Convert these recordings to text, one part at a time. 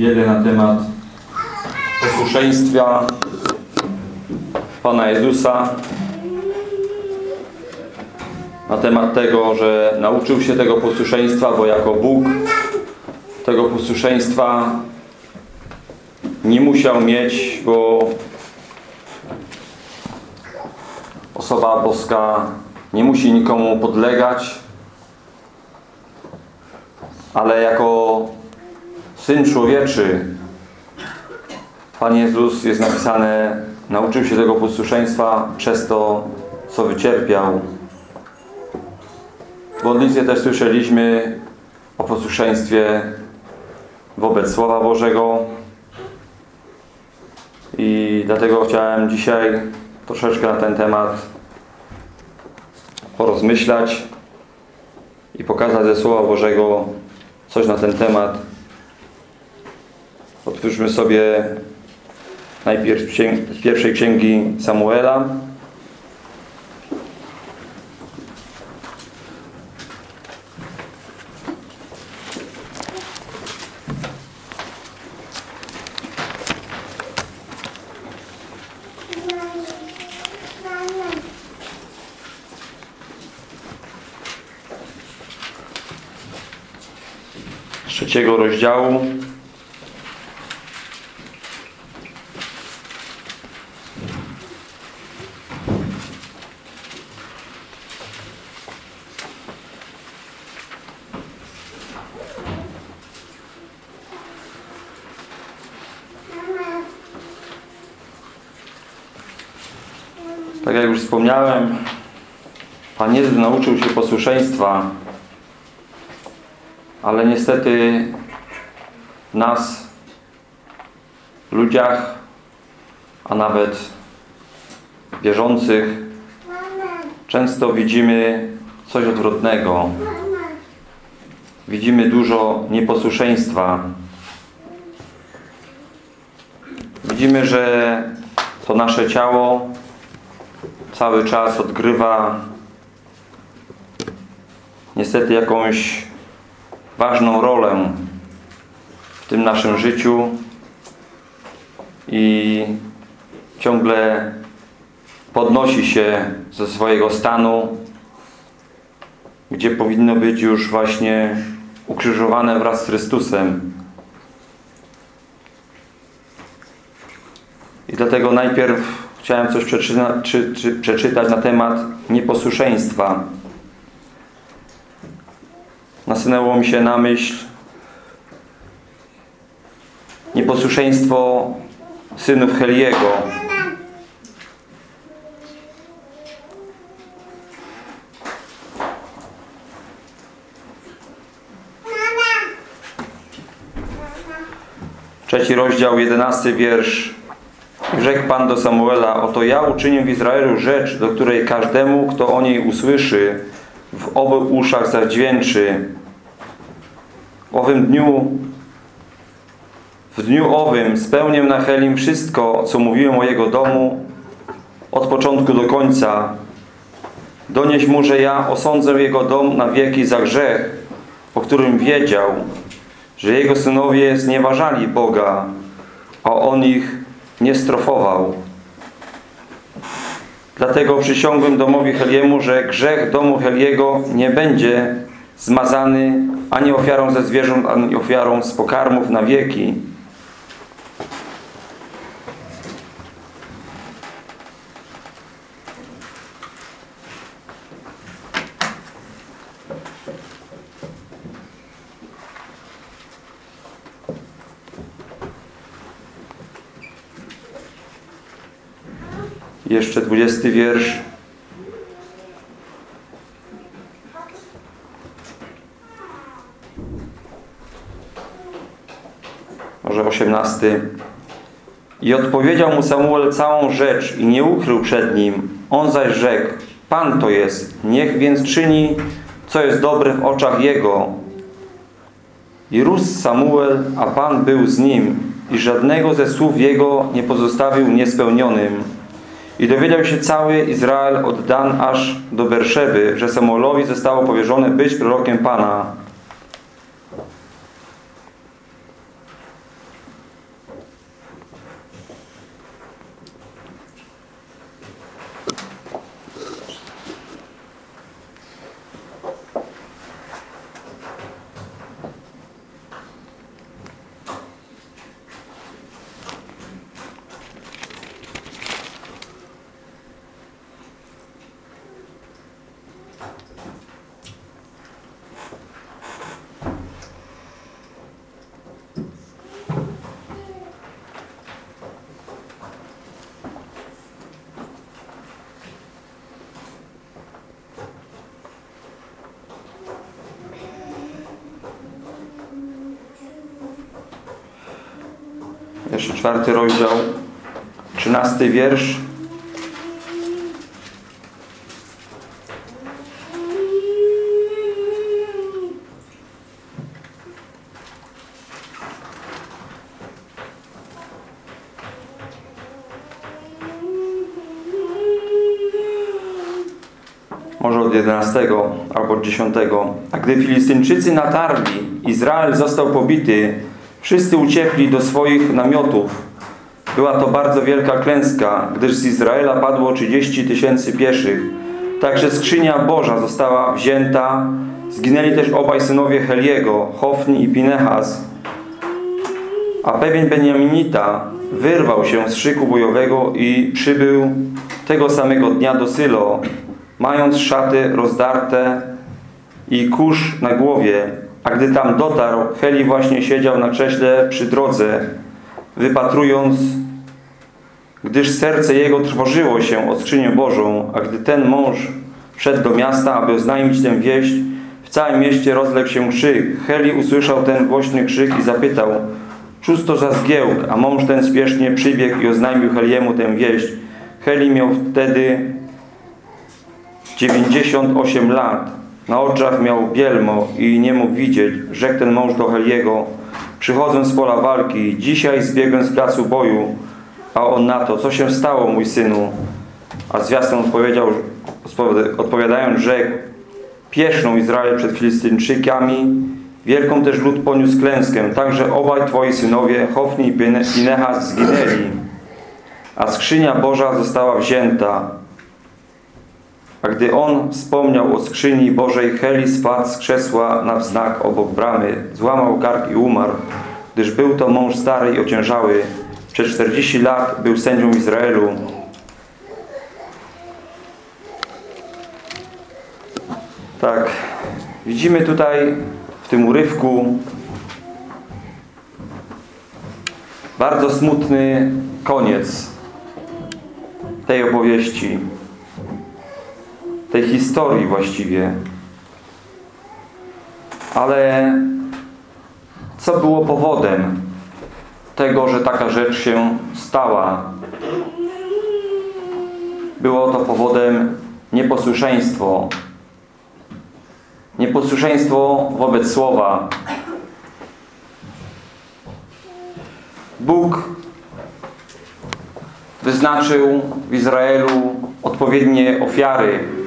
wiele na temat posłuszeństwa Pana Jezusa. Na temat tego, że nauczył się tego posłuszeństwa, bo jako Bóg tego posłuszeństwa nie musiał mieć, bo osoba boska nie musi nikomu podlegać, ale jako Syn Człowieczy Pan Jezus jest napisane nauczył się tego posłuszeństwa przez to, co wycierpiał. W modlitwie też słyszeliśmy o posłuszeństwie wobec Słowa Bożego i dlatego chciałem dzisiaj troszeczkę na ten temat porozmyślać i pokazać ze Słowa Bożego coś na ten temat. Otwórzmy sobie najpierw z pierwszej księgi Samuela. Trzeciego rozdziału Tak jak już wspomniałem, Pan Jezus nauczył się posłuszeństwa, ale niestety nas, ludziach, a nawet wierzących, często widzimy coś odwrotnego. Widzimy dużo nieposłuszeństwa. Widzimy, że to nasze ciało cały czas odgrywa niestety jakąś ważną rolę w tym naszym życiu i ciągle podnosi się ze swojego stanu, gdzie powinno być już właśnie ukrzyżowane wraz z Chrystusem. I dlatego najpierw chciałem coś czy, czy, przeczytać na temat nieposłuszeństwa. Nasunęło mi się na myśl nieposłuszeństwo synów Heliego. Trzeci rozdział, jedenasty wiersz. Rzekł Pan do Samuela, oto ja uczynię w Izraelu rzecz, do której każdemu, kto o niej usłyszy, w obu uszach zadźwięczy. W owym dniu, w dniu owym spełnię na Helim wszystko, co mówiłem o jego domu, od początku do końca. Donieś mu, że ja osądzę jego dom na wieki za grzech, o którym wiedział, że jego synowie znieważali Boga, a on ich nie strofował. Dlatego przysiągłem domowi Heliemu, że grzech domu Heliego nie będzie zmazany ani ofiarą ze zwierząt, ani ofiarą z pokarmów na wieki. Jeszcze dwudziesty wiersz. Może osiemnasty. I odpowiedział mu Samuel całą rzecz i nie ukrył przed nim. On zaś rzekł, Pan to jest, niech więc czyni, co jest dobre w oczach Jego. I rósł Samuel, a Pan był z nim i żadnego ze słów Jego nie pozostawił niespełnionym. I dowiedział się cały Izrael od Dan aż do Berszeby, że Samuelowi zostało powierzone być prorokiem Pana. jeszcze czwarty rozdział, trzynasty wiersz. może od 11 albo od 10. A gdy Filistyńczycy natarli, Izrael został pobity, wszyscy uciekli do swoich namiotów. Była to bardzo wielka klęska, gdyż z Izraela padło 30 tysięcy pieszych. Także skrzynia Boża została wzięta. Zginęli też obaj synowie Heliego, Hofni i Pinehas. A pewien Beniaminita wyrwał się z szyku bojowego i przybył tego samego dnia do Sylo, mając szaty rozdarte i kurz na głowie. A gdy tam dotarł, Heli właśnie siedział na krześle przy drodze, wypatrując, gdyż serce jego trwożyło się o skrzynię Bożą, a gdy ten mąż wszedł do miasta, aby oznajmić tę wieść, w całym mieście rozległ się krzyk. Heli usłyszał ten głośny krzyk i zapytał, cóż to za zgiełk? A mąż ten spiesznie przybiegł i oznajmił Heliemu tę wieść. Heli miał wtedy 98 lat. Na oczach miał bielmo i nie mógł widzieć. Rzekł ten mąż do Heliego, przychodzę z pola walki, dzisiaj zbiegłem z placu boju. A on na to, co się stało, mój synu? A zwiastun odpowiedział, odpowiadając, rzekł, pieszną Izrael przed Filistyńczykami, wielką też lud poniósł klęskę, także obaj twoi synowie, Hofni i Pinehas, zginęli, a skrzynia Boża została wzięta. A gdy on wspomniał o skrzyni Bożej, Heli spadł z krzesła na wznak obok bramy, złamał kark i umarł, gdyż był to mąż stary i ociężały. Przez 40 lat był sędzią Izraelu. Tak, widzimy tutaj w tym urywku bardzo smutny koniec tej opowieści tej historii właściwie. Ale co było powodem tego, że taka rzecz się stała? Było to powodem nieposłuszeństwo. Nieposłuszeństwo wobec Słowa. Bóg wyznaczył w Izraelu odpowiednie ofiary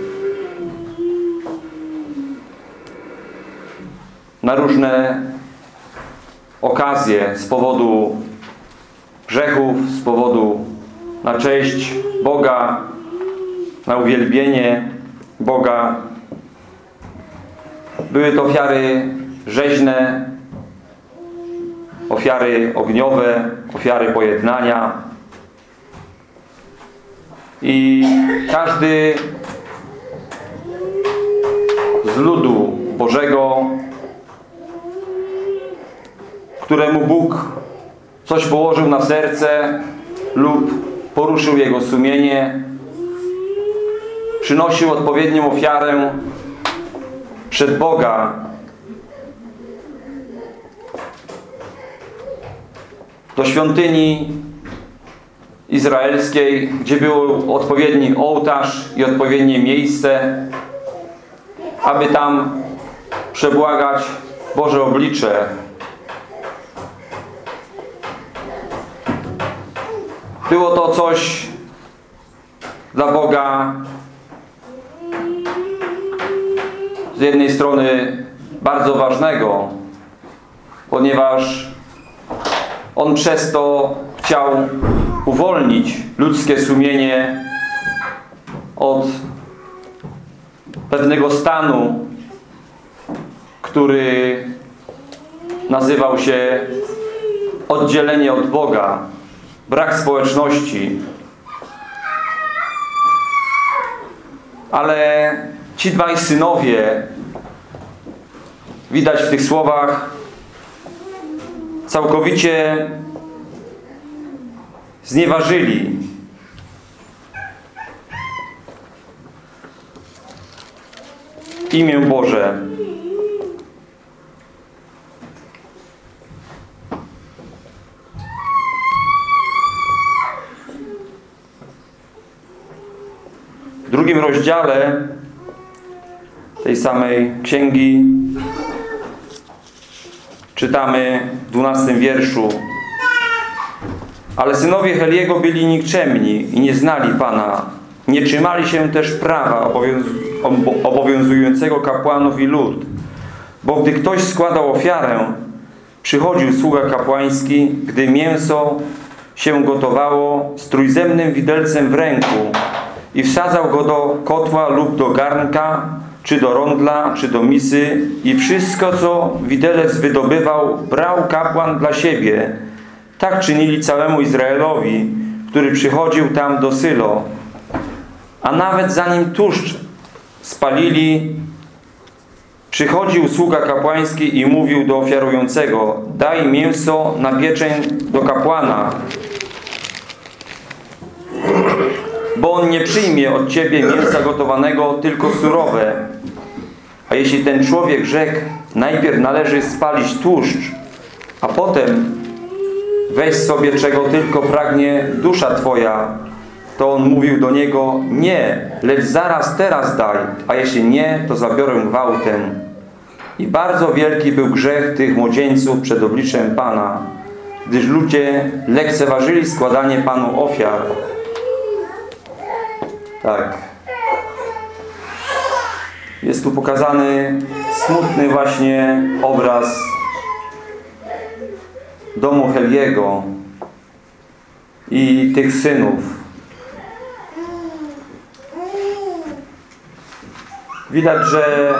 na różne okazje z powodu grzechów, z powodu na cześć Boga, na uwielbienie Boga. Były to ofiary rzeźne, ofiary ogniowe, ofiary pojednania. I każdy z ludu Bożego któremu Bóg coś położył na serce lub poruszył jego sumienie, przynosił odpowiednią ofiarę przed Boga. Do świątyni izraelskiej, gdzie był odpowiedni ołtarz i odpowiednie miejsce, aby tam przebłagać Boże oblicze Było to coś dla Boga. Z jednej strony bardzo ważnego, ponieważ On przez to chciał uwolnić ludzkie sumienie od pewnego stanu, który nazywał się oddzielenie od Boga brak społeczności. Ale ci dwaj synowie widać w tych słowach całkowicie znieważyli imię Boże drugim rozdziale tej samej księgi czytamy w 12 wierszu Ale synowie Heliego byli nikczemni i nie znali Pana. Nie trzymali się też prawa obowiązującego kapłanów i lud. Bo gdy ktoś składał ofiarę, przychodził sługa kapłański, gdy mięso się gotowało z trójzemnym widelcem w ręku i wsadzał go do kotła lub do garnka, czy do rondla, czy do misy i wszystko, co widelec wydobywał, brał kapłan dla siebie. Tak czynili całemu Izraelowi, który przychodził tam do Sylo. A nawet zanim tłuszcz spalili, przychodził sługa kapłański i mówił do ofiarującego daj mięso na pieczeń do kapłana, bo on nie przyjmie od ciebie mięsa gotowanego, tylko surowe. A jeśli ten człowiek rzekł, najpierw należy spalić tłuszcz, a potem weź sobie czego tylko pragnie dusza twoja, to on mówił do niego, nie, lecz zaraz teraz daj, a jeśli nie, to zabiorę gwałtem. I bardzo wielki był grzech tych młodzieńców przed obliczem Pana, gdyż ludzie lekceważyli składanie Panu ofiar. Tak. Jest tu pokazany smutny właśnie obraz domu Heliego i tych synów. Widać, że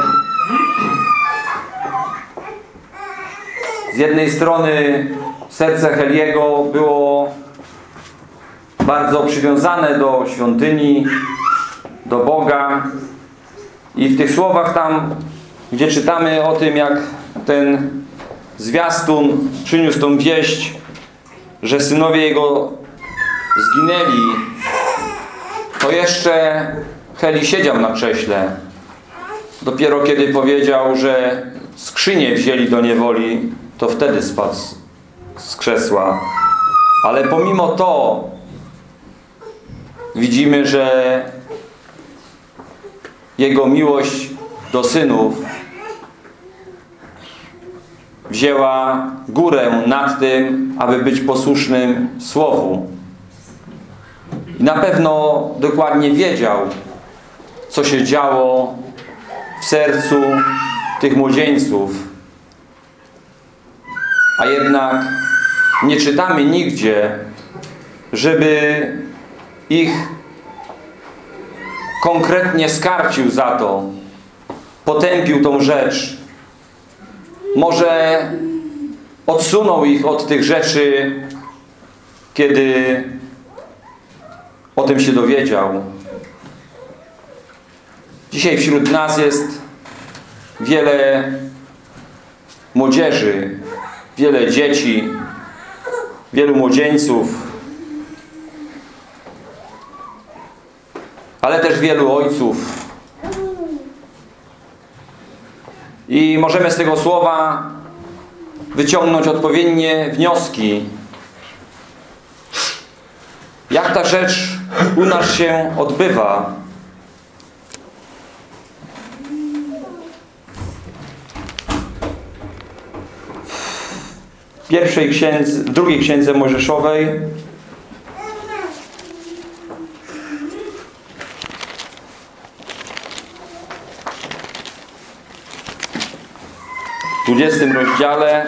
z jednej strony serce Heliego było bardzo przywiązane do świątyni, do Boga i w tych słowach tam, gdzie czytamy o tym, jak ten zwiastun przyniósł tą wieść, że synowie jego zginęli, to jeszcze Heli siedział na krześle. Dopiero kiedy powiedział, że skrzynię wzięli do niewoli, to wtedy spadł z krzesła. Ale pomimo to widzimy, że jego miłość do synów wzięła górę nad tym, aby być posłusznym Słowu. I na pewno dokładnie wiedział, co się działo w sercu tych młodzieńców. A jednak nie czytamy nigdzie, żeby ich konkretnie skarcił za to, potępił tą rzecz. Może odsunął ich od tych rzeczy, kiedy o tym się dowiedział. Dzisiaj wśród nas jest wiele młodzieży, wiele dzieci, wielu młodzieńców, ale też wielu ojców. I możemy z tego słowa wyciągnąć odpowiednie wnioski. Jak ta rzecz u nas się odbywa? W pierwszej księdze, drugiej księdze Mojżeszowej 20 rozdziale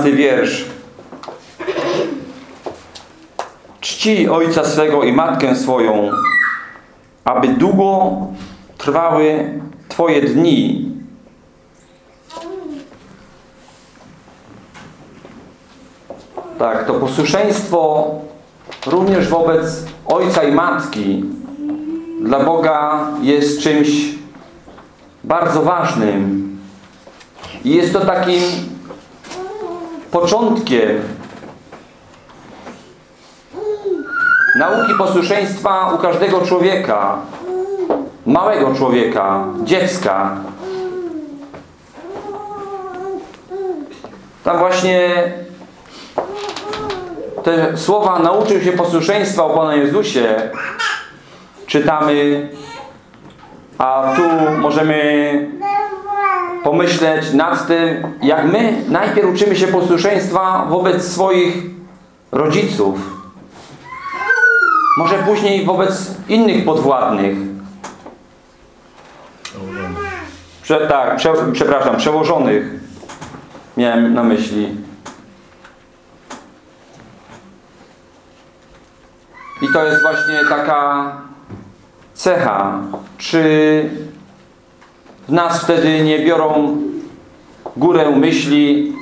Dwunasty wiersz. Czci ojca swego i matkę swoją, aby długo trwały Twoje dni. Tak, to posłuszeństwo również wobec ojca i matki dla Boga jest czymś bardzo ważnym. I jest to takim początkiem nauki posłuszeństwa u każdego człowieka, małego człowieka, dziecka. Tam właśnie te słowa nauczył się posłuszeństwa o Panu Jezusie czytamy, a tu możemy pomyśleć nad tym, jak my najpierw uczymy się posłuszeństwa wobec swoich rodziców. Może później wobec innych podwładnych. Prze, tak, prze, przepraszam, przełożonych miałem na myśli. I to jest właśnie taka cecha, czy nas wtedy nie biorą górę myśli,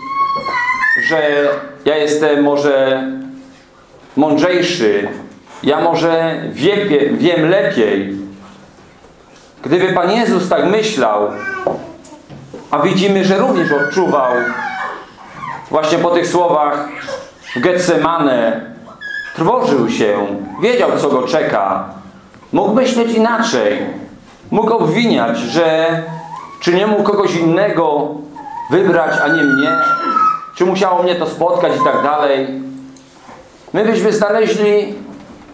że ja jestem może mądrzejszy, ja może wie, wiem lepiej. Gdyby Pan Jezus tak myślał, a widzimy, że również odczuwał właśnie po tych słowach w Getsemane, trwożył się, wiedział co go czeka, mógł myśleć inaczej, mógł obwiniać, że czy nie mógł kogoś innego wybrać, a nie mnie, czy musiało mnie to spotkać i tak dalej. My byśmy znaleźli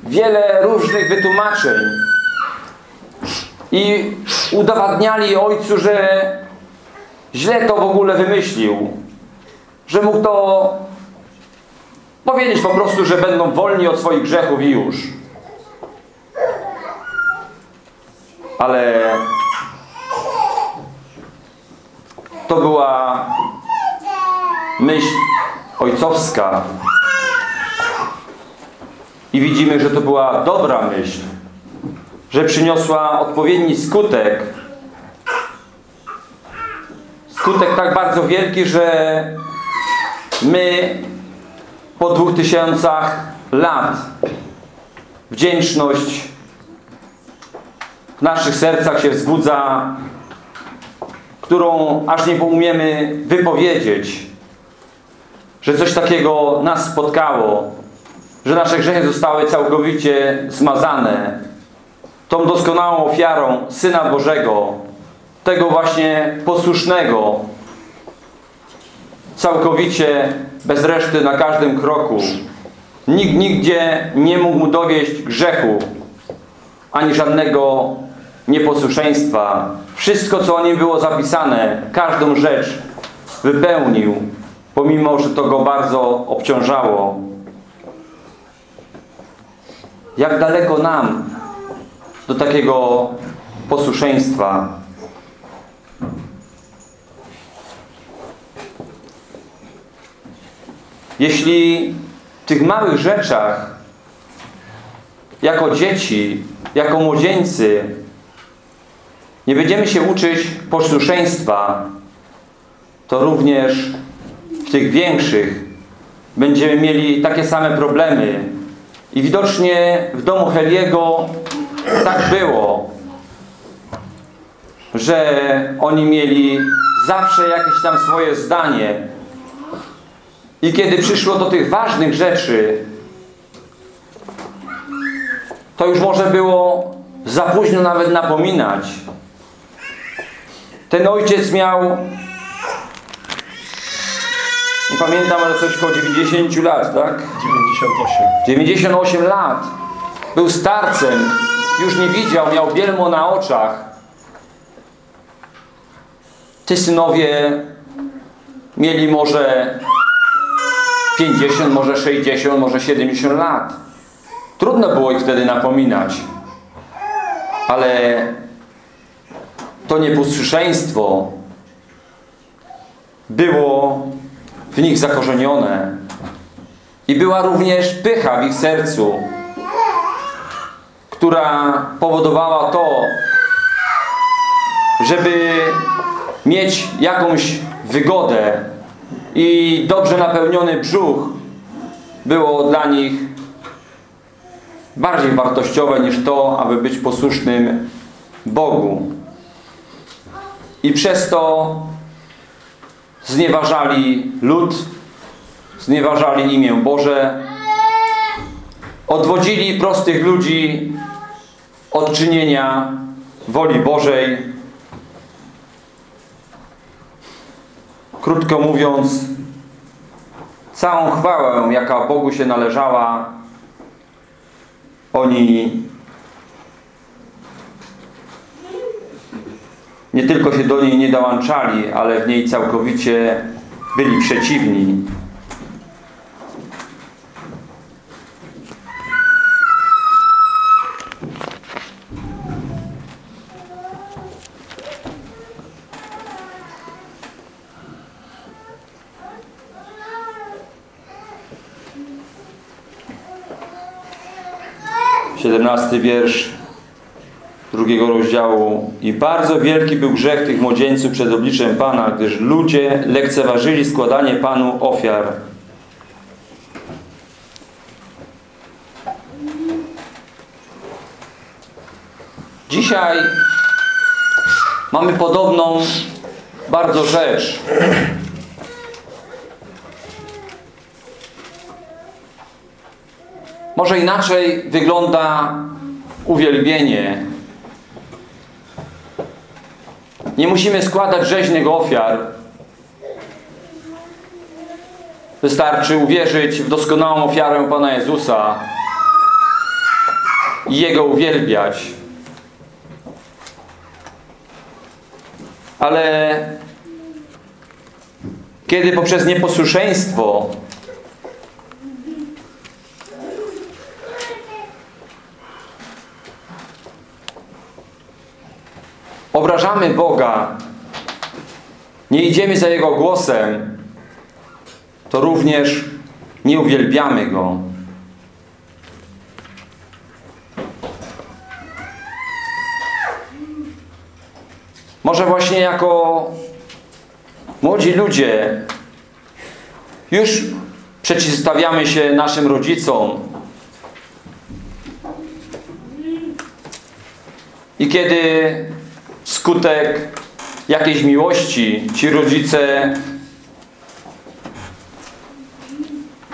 wiele różnych wytłumaczeń i udowadniali ojcu, że źle to w ogóle wymyślił, że mógł to powiedzieć po prostu, że będą wolni od swoich grzechów i już. Ale to była myśl ojcowska i widzimy, że to była dobra myśl, że przyniosła odpowiedni skutek. Skutek tak bardzo wielki, że my po dwóch tysiącach lat wdzięczność w naszych sercach się wzbudza, którą aż nie umiemy wypowiedzieć, że coś takiego nas spotkało, że nasze grzechy zostały całkowicie zmazane tą doskonałą ofiarą Syna Bożego, tego właśnie posłusznego, całkowicie bez reszty na każdym kroku. Nikt nigdzie nie mógł mu dowieść grzechu, ani żadnego nieposłuszeństwa. Wszystko, co o nim było zapisane, każdą rzecz wypełnił, pomimo, że to go bardzo obciążało. Jak daleko nam do takiego posłuszeństwa. Jeśli w tych małych rzeczach jako dzieci, jako młodzieńcy nie będziemy się uczyć posłuszeństwa, to również w tych większych będziemy mieli takie same problemy. I widocznie w domu Heliego tak było, że oni mieli zawsze jakieś tam swoje zdanie. I kiedy przyszło do tych ważnych rzeczy, to już może było za późno nawet napominać. Ten ojciec miał nie pamiętam, ale coś około 90 lat, tak? 98. 98 lat. Był starcem. Już nie widział, miał bielmo na oczach. Ty synowie mieli może 50, może 60, może 70 lat. Trudno było ich wtedy napominać. Ale to nieposłuszeństwo było w nich zakorzenione. I była również pycha w ich sercu, która powodowała to, żeby mieć jakąś wygodę i dobrze napełniony brzuch było dla nich bardziej wartościowe niż to, aby być posłusznym Bogu. I przez to znieważali lud, znieważali imię Boże, odwodzili prostych ludzi od czynienia woli Bożej. Krótko mówiąc, całą chwałę, jaka Bogu się należała, oni nie tylko się do niej nie dołączali, ale w niej całkowicie byli przeciwni. Siedemnasty wiersz drugiego rozdziału. I bardzo wielki był grzech tych młodzieńców przed obliczem Pana, gdyż ludzie lekceważyli składanie Panu ofiar. Dzisiaj mamy podobną bardzo rzecz. Może inaczej wygląda uwielbienie. Nie musimy składać rzeźnych ofiar. Wystarczy uwierzyć w doskonałą ofiarę Pana Jezusa i Jego uwielbiać. Ale kiedy poprzez nieposłuszeństwo obrażamy Boga, nie idziemy za Jego głosem, to również nie uwielbiamy Go. Może właśnie jako młodzi ludzie już przeciwstawiamy się naszym rodzicom. I kiedy skutek jakiejś miłości ci rodzice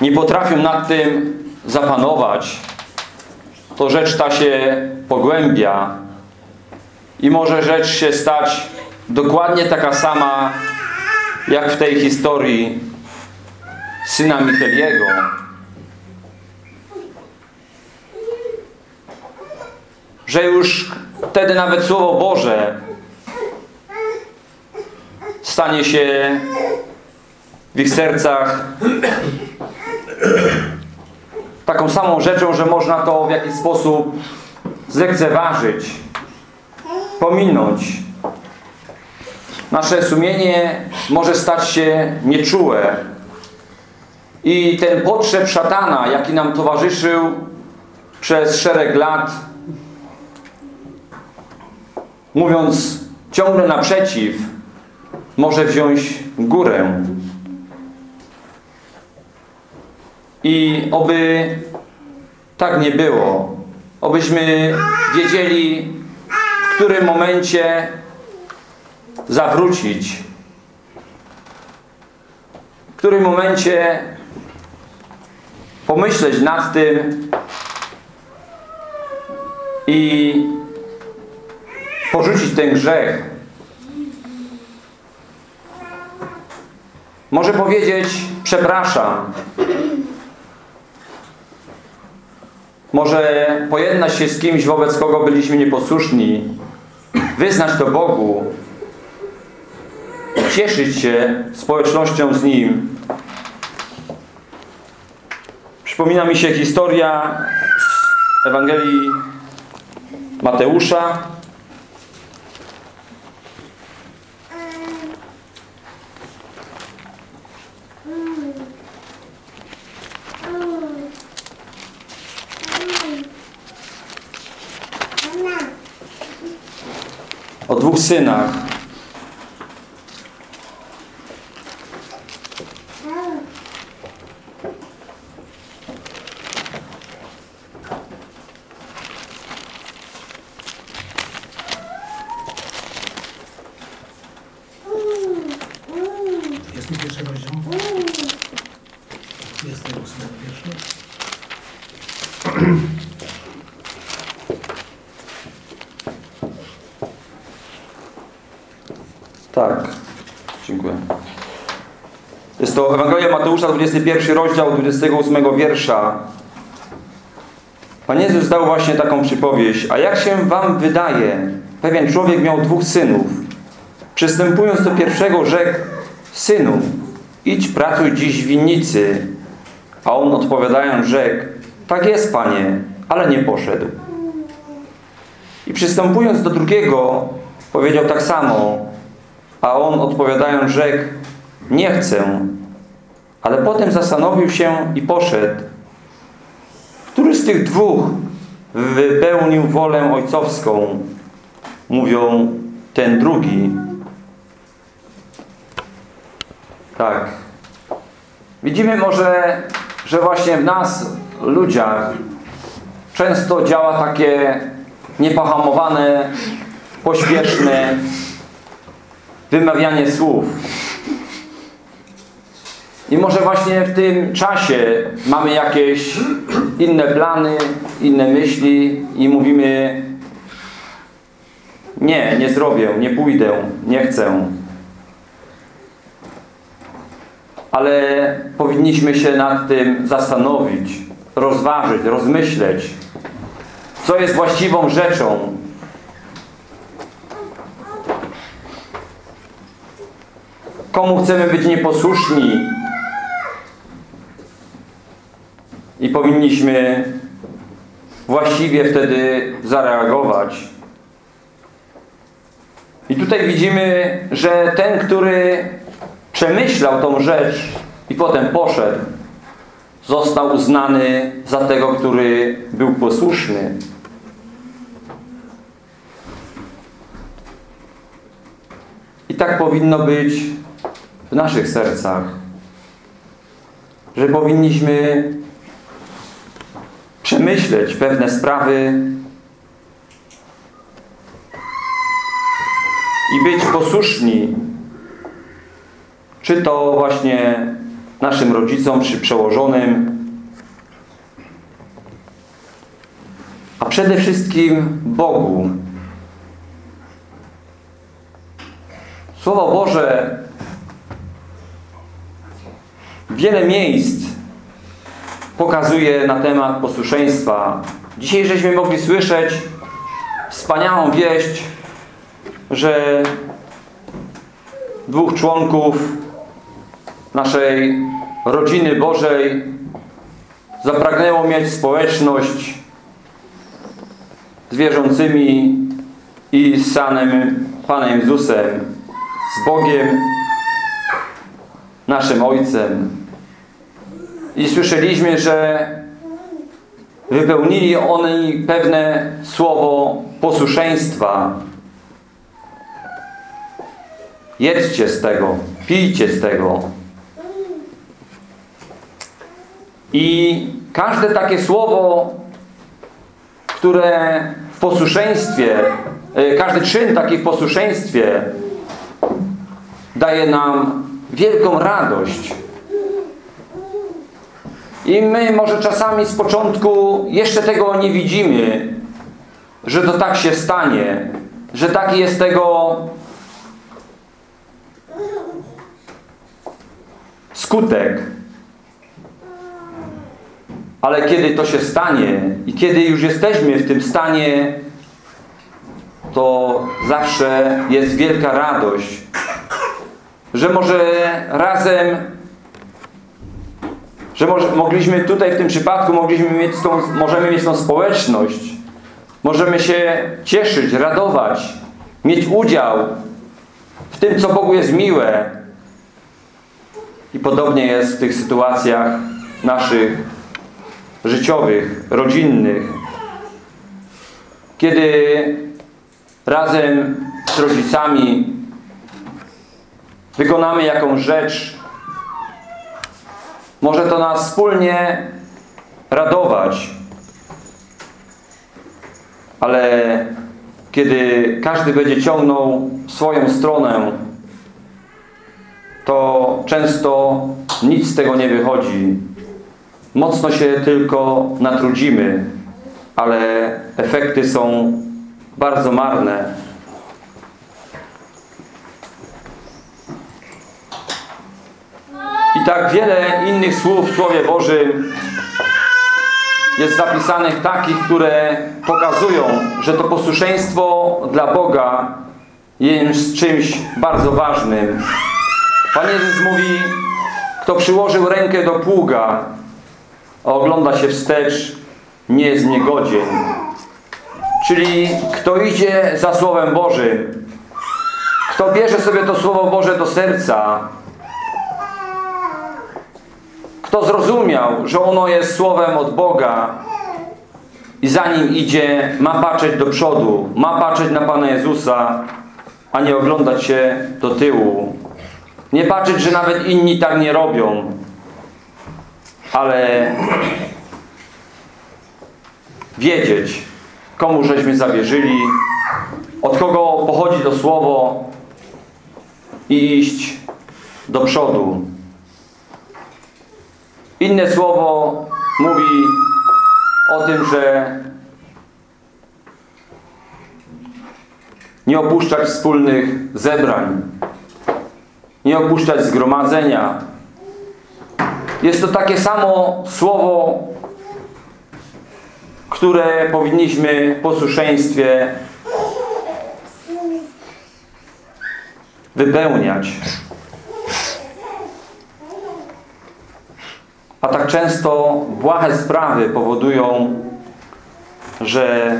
nie potrafią nad tym zapanować, to rzecz ta się pogłębia i może rzecz się stać dokładnie taka sama, jak w tej historii syna Micheliego. Że już wtedy nawet Słowo Boże stanie się w ich sercach taką samą rzeczą, że można to w jakiś sposób zlekceważyć, pominąć. Nasze sumienie może stać się nieczułe i ten potrzeb szatana, jaki nam towarzyszył przez szereg lat, mówiąc ciągle naprzeciw, może wziąć górę. I oby tak nie było. Obyśmy wiedzieli, w którym momencie zawrócić. W którym momencie pomyśleć nad tym i porzucić ten grzech. Może powiedzieć przepraszam. Może pojednać się z kimś, wobec kogo byliśmy nieposłuszni. Wyznać to Bogu. Cieszyć się społecznością z Nim. Przypomina mi się historia z Ewangelii Mateusza. O dwóch synach. Tak, dziękuję. Jest to Ewangelia Mateusza, 21 rozdział, 28 wiersza. Pan Jezus dał właśnie taką przypowieść. A jak się wam wydaje, pewien człowiek miał dwóch synów. Przystępując do pierwszego rzekł, Synu, idź pracuj dziś w winnicy. A on odpowiadając rzekł, tak jest, Panie, ale nie poszedł. I przystępując do drugiego, powiedział tak samo. A on odpowiadając rzekł, nie chcę. Ale potem zastanowił się i poszedł. Który z tych dwóch wypełnił wolę ojcowską? Mówią, ten drugi. Tak. Widzimy może, że właśnie w nas, ludziach, często działa takie niepohamowane, pośpieszne wymawianie słów. I może właśnie w tym czasie mamy jakieś inne plany, inne myśli i mówimy nie, nie zrobię, nie pójdę, nie chcę. Ale powinniśmy się nad tym zastanowić, rozważyć, rozmyśleć, co jest właściwą rzeczą. Komu chcemy być nieposłuszni, i powinniśmy właściwie wtedy zareagować. I tutaj widzimy, że ten, który przemyślał tą rzecz i potem poszedł, został uznany za tego, który był posłuszny. I tak powinno być w naszych sercach, że powinniśmy przemyśleć pewne sprawy i być posłuszni czy to właśnie naszym rodzicom, czy przełożonym a przede wszystkim Bogu. Słowo Boże wiele miejsc pokazuje na temat posłuszeństwa. Dzisiaj żeśmy mogli słyszeć wspaniałą wieść, że dwóch członków naszej rodziny Bożej zapragnęło mieć społeczność z wierzącymi i z Sanem Panem Jezusem, z Bogiem, naszym Ojcem. I słyszeliśmy, że wypełnili oni pewne słowo posłuszeństwa. Jedzcie z tego, pijcie z tego. I każde takie słowo, które w posłuszeństwie, e, każdy czyn taki w posłuszeństwie daje nam wielką radość. I my może czasami z początku jeszcze tego nie widzimy, że to tak się stanie, że taki jest tego skutek. Ale kiedy to się stanie i kiedy już jesteśmy w tym stanie, to zawsze jest wielka radość, że może razem że może, mogliśmy tutaj w tym przypadku mogliśmy mieć tą, możemy mieć tą społeczność. Możemy się cieszyć, radować, mieć udział w tym, co Bogu jest miłe. I podobnie jest w tych sytuacjach naszych życiowych, rodzinnych. Kiedy razem z rodzicami wykonamy jakąś rzecz, może to nas wspólnie radować. Ale kiedy każdy będzie ciągnął swoją stronę, to często nic z tego nie wychodzi. mocno się tylko natrudzimy, ale efekty są bardzo marne. I tak wiele innych słów w Słowie Bożym jest zapisanych takich, które pokazują, że to posłuszeństwo dla Boga jest czymś bardzo ważnym. Pan Jezus mówi, kto przyłożył rękę do pługa, a ogląda się wstecz, nie jest niegodzien. Czyli kto idzie za Słowem Bożym, kto bierze sobie to Słowo Boże do serca, kto zrozumiał, że ono jest Słowem od Boga i za nim idzie, ma patrzeć do przodu, ma patrzeć na Pana Jezusa, a nie oglądać się do tyłu. Nie patrzeć, że nawet inni tak nie robią, ale wiedzieć, komu żeśmy zawierzyli, od kogo pochodzi to słowo i iść do przodu. Inne słowo mówi o tym, że nie opuszczać wspólnych zebrań, nie opuszczać zgromadzenia. Jest to takie samo słowo, które powinniśmy w posłuszeństwie wypełniać. A tak często błahe sprawy powodują, że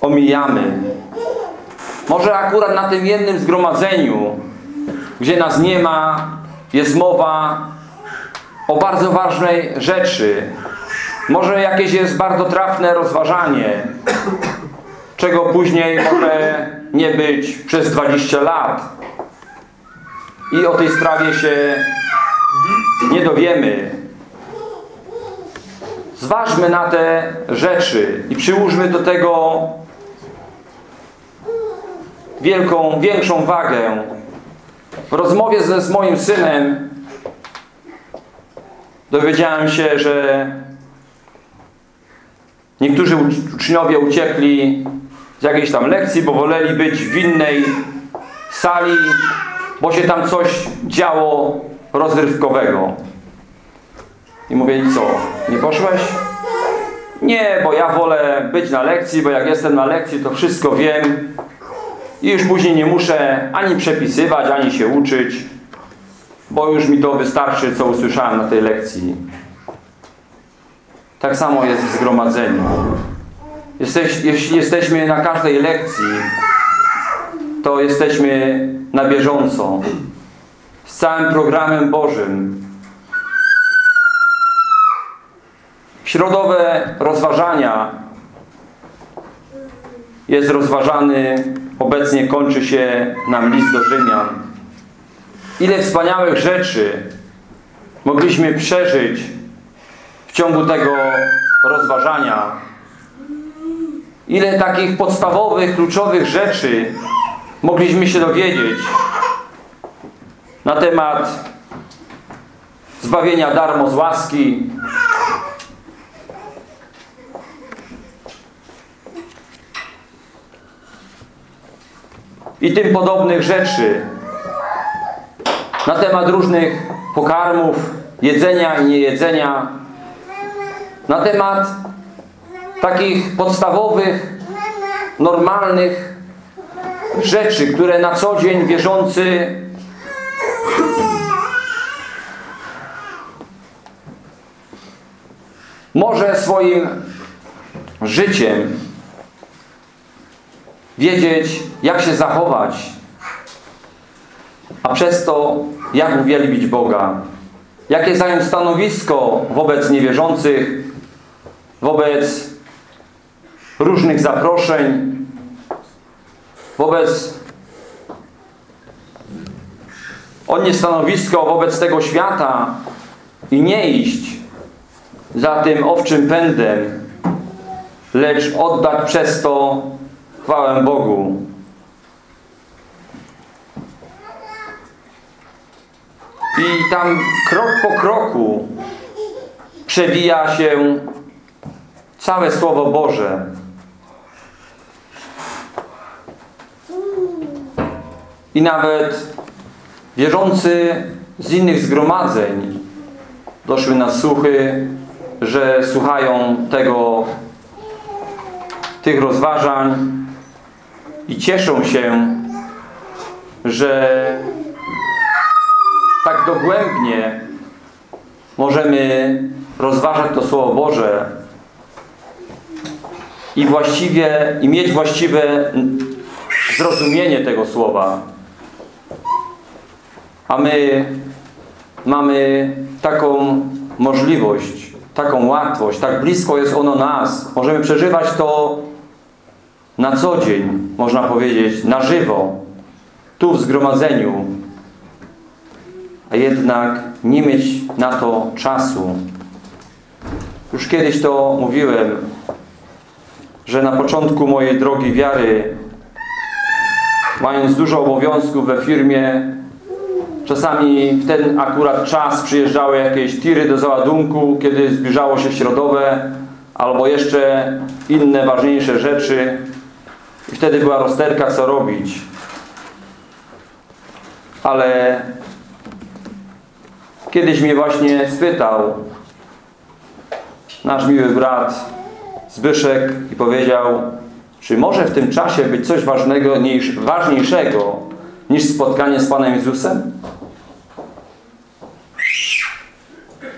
omijamy. Może akurat na tym jednym zgromadzeniu, gdzie nas nie ma, jest mowa o bardzo ważnej rzeczy. Może jakieś jest bardzo trafne rozważanie, czego później może nie być przez 20 lat. I o tej sprawie się nie dowiemy. Zważmy na te rzeczy i przyłóżmy do tego wielką, większą wagę. W rozmowie z moim synem dowiedziałem się, że niektórzy uczniowie uciekli z jakiejś tam lekcji, bo woleli być w innej sali, bo się tam coś działo rozrywkowego. I mówię, co? Nie poszłeś? Nie, bo ja wolę być na lekcji, bo jak jestem na lekcji, to wszystko wiem i już później nie muszę ani przepisywać, ani się uczyć, bo już mi to wystarczy, co usłyszałem na tej lekcji. Tak samo jest w zgromadzeniu. Jesteś, jeśli jesteśmy na każdej lekcji, to jesteśmy na bieżąco z całym programem Bożym. Środowe rozważania jest rozważany, obecnie kończy się nam list do Rzymian. Ile wspaniałych rzeczy mogliśmy przeżyć w ciągu tego rozważania. Ile takich podstawowych, kluczowych rzeczy mogliśmy się dowiedzieć na temat zbawienia darmo z łaski, i tym podobnych rzeczy. Na temat różnych pokarmów, jedzenia i niejedzenia, na temat takich podstawowych, normalnych rzeczy, które na co dzień wierzący może swoim życiem wiedzieć, jak się zachować, a przez to, jak uwielbić Boga. Jakie zająć stanowisko wobec niewierzących, wobec różnych zaproszeń, wobec odnieść stanowisko wobec tego świata i nie iść za tym owczym pędem, lecz oddać przez to chwałę Bogu. I tam krok po kroku przewija się całe Słowo Boże. I nawet wierzący z innych zgromadzeń doszły na słuchy, że słuchają tego, tych rozważań i cieszą się, że tak dogłębnie możemy rozważać to Słowo Boże i właściwie, i mieć właściwe zrozumienie tego Słowa. A my mamy taką możliwość, taką łatwość, tak blisko jest ono nas. Możemy przeżywać to na co dzień, można powiedzieć, na żywo, tu w zgromadzeniu, a jednak nie mieć na to czasu. Już kiedyś to mówiłem, że na początku mojej drogi wiary, mając dużo obowiązków we firmie, czasami w ten akurat czas przyjeżdżały jakieś tiry do załadunku, kiedy zbliżało się środowe, albo jeszcze inne ważniejsze rzeczy. I wtedy była rozterka, co robić. Ale kiedyś mnie właśnie spytał nasz miły brat Zbyszek i powiedział, czy może w tym czasie być coś ważnego, niż, ważniejszego niż spotkanie z Panem Jezusem?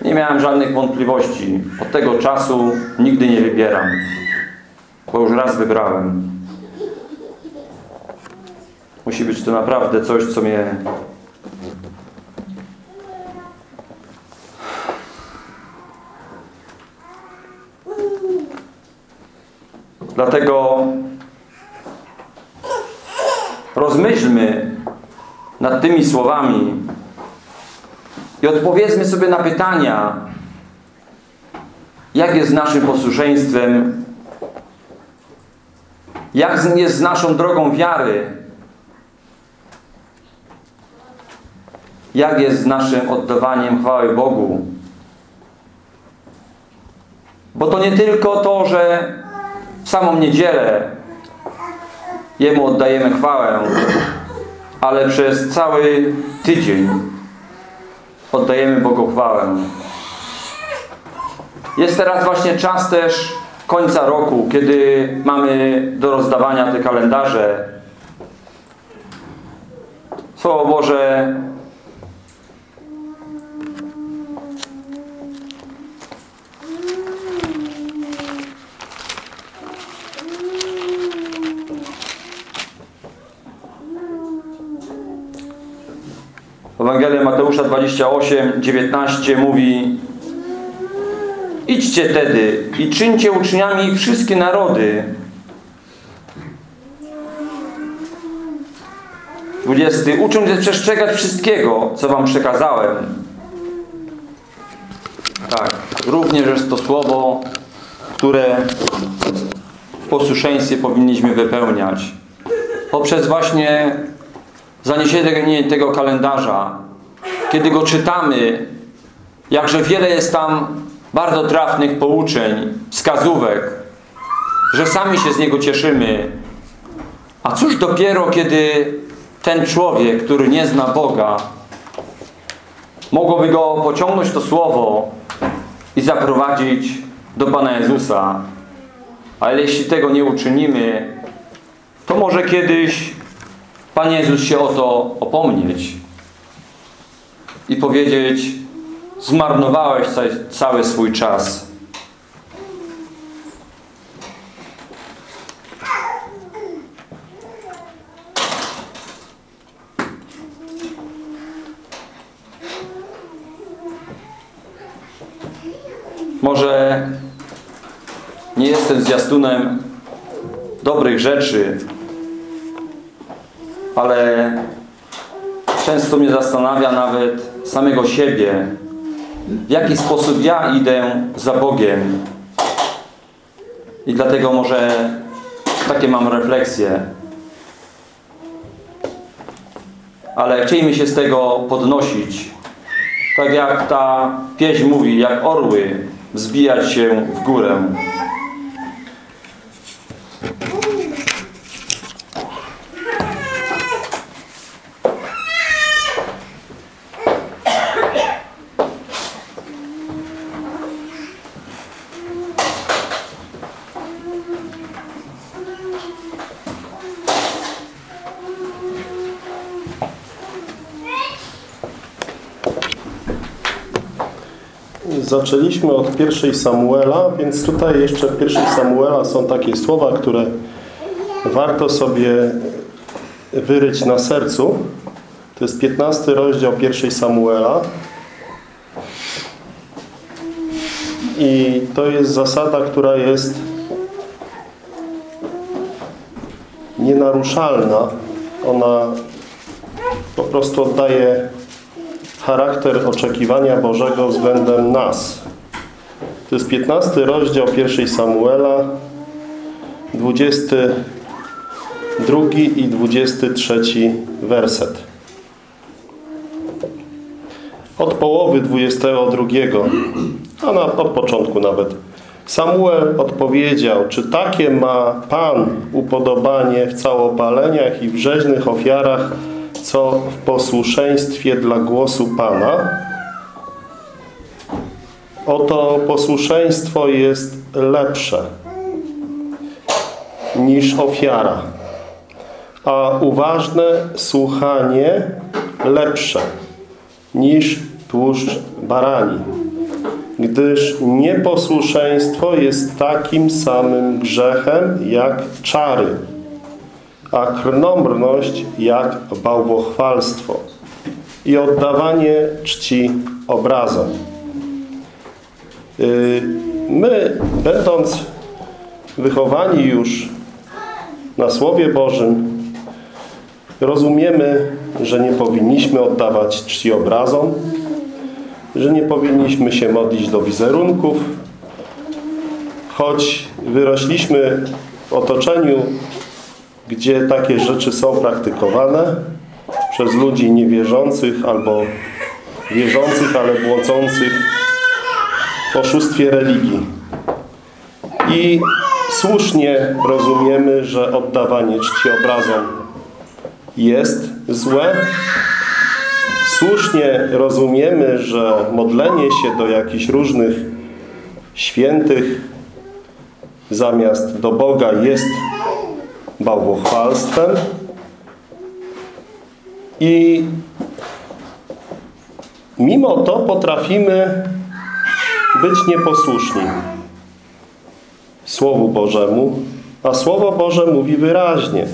Nie miałem żadnych wątpliwości. Od tego czasu nigdy nie wybieram, bo już raz wybrałem. Musi być to naprawdę coś, co mnie Dlatego rozmyślmy nad tymi słowami i odpowiedzmy sobie na pytania, jak jest z naszym posłuszeństwem, jak jest z naszą drogą wiary, jak jest z naszym oddawaniem chwały Bogu. Bo to nie tylko to, że w samą niedzielę Jemu oddajemy chwałę, ale przez cały tydzień oddajemy Bogu chwałę. Jest teraz właśnie czas też końca roku, kiedy mamy do rozdawania te kalendarze. Słowo Boże Ewangelia Mateusza 28, 19 mówi Idźcie tedy i czyńcie uczniami wszystkie narody. 20. Ucząc przestrzegać wszystkiego, co wam przekazałem. Tak, również jest to słowo, które w posłuszeństwie powinniśmy wypełniać. Poprzez właśnie zaniesienie tego kalendarza, kiedy go czytamy, jakże wiele jest tam bardzo trafnych pouczeń, wskazówek, że sami się z niego cieszymy. A cóż dopiero, kiedy ten człowiek, który nie zna Boga, mogłoby go pociągnąć to słowo i zaprowadzić do Pana Jezusa. Ale jeśli tego nie uczynimy, to może kiedyś Pan Jezus się o to opomnieć i powiedzieć zmarnowałeś cały swój czas. Może nie jestem zwiastunem dobrych rzeczy, ale często mnie zastanawia nawet samego siebie, w jaki sposób ja idę za Bogiem. I dlatego może takie mam refleksje. Ale chcielibyśmy się z tego podnosić. Tak jak ta pieśń mówi, jak orły wzbijać się w górę. Zaczęliśmy od pierwszej Samuela, więc tutaj jeszcze w pierwszej Samuela są takie słowa, które warto sobie wyryć na sercu. To jest 15 rozdział pierwszej Samuela. I to jest zasada, która jest nienaruszalna. Ona po prostu oddaje charakter oczekiwania Bożego względem nas. To jest 15 rozdział pierwszej Samuela, 22 i 23 werset. Od połowy 22, a na, od początku nawet. Samuel odpowiedział, czy takie ma Pan upodobanie w całopaleniach i w rzeźnych ofiarach, co w posłuszeństwie dla głosu Pana. Oto posłuszeństwo jest lepsze niż ofiara, a uważne słuchanie lepsze niż tłuszcz barani, gdyż nieposłuszeństwo jest takim samym grzechem jak czary a krnąbrność jak bałwochwalstwo i oddawanie czci obrazom. My, będąc wychowani już na Słowie Bożym, rozumiemy, że nie powinniśmy oddawać czci obrazom, że nie powinniśmy się modlić do wizerunków, choć wyrośliśmy w otoczeniu gdzie takie rzeczy są praktykowane przez ludzi niewierzących albo wierzących, ale błądzących w oszustwie religii. I słusznie rozumiemy, że oddawanie czci obrazom jest złe. Słusznie rozumiemy, że modlenie się do jakichś różnych świętych zamiast do Boga jest bałwochwalstwem i mimo to potrafimy być nieposłuszni Słowu Bożemu, a Słowo Boże mówi wyraźnie,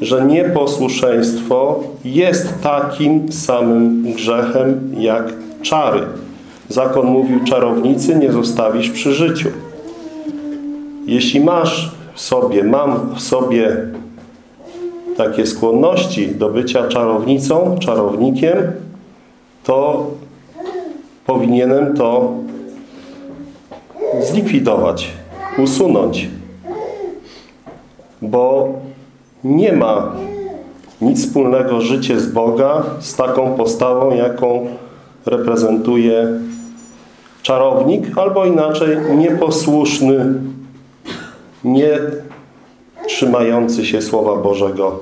że nieposłuszeństwo jest takim samym grzechem jak czary. Zakon mówił, czarownicy nie zostawisz przy życiu. Jeśli masz w sobie, mam w sobie takie skłonności do bycia czarownicą, czarownikiem, to powinienem to zlikwidować, usunąć. Bo nie ma nic wspólnego życie z Boga z taką postawą, jaką reprezentuje czarownik, albo inaczej nieposłuszny nie trzymający się Słowa Bożego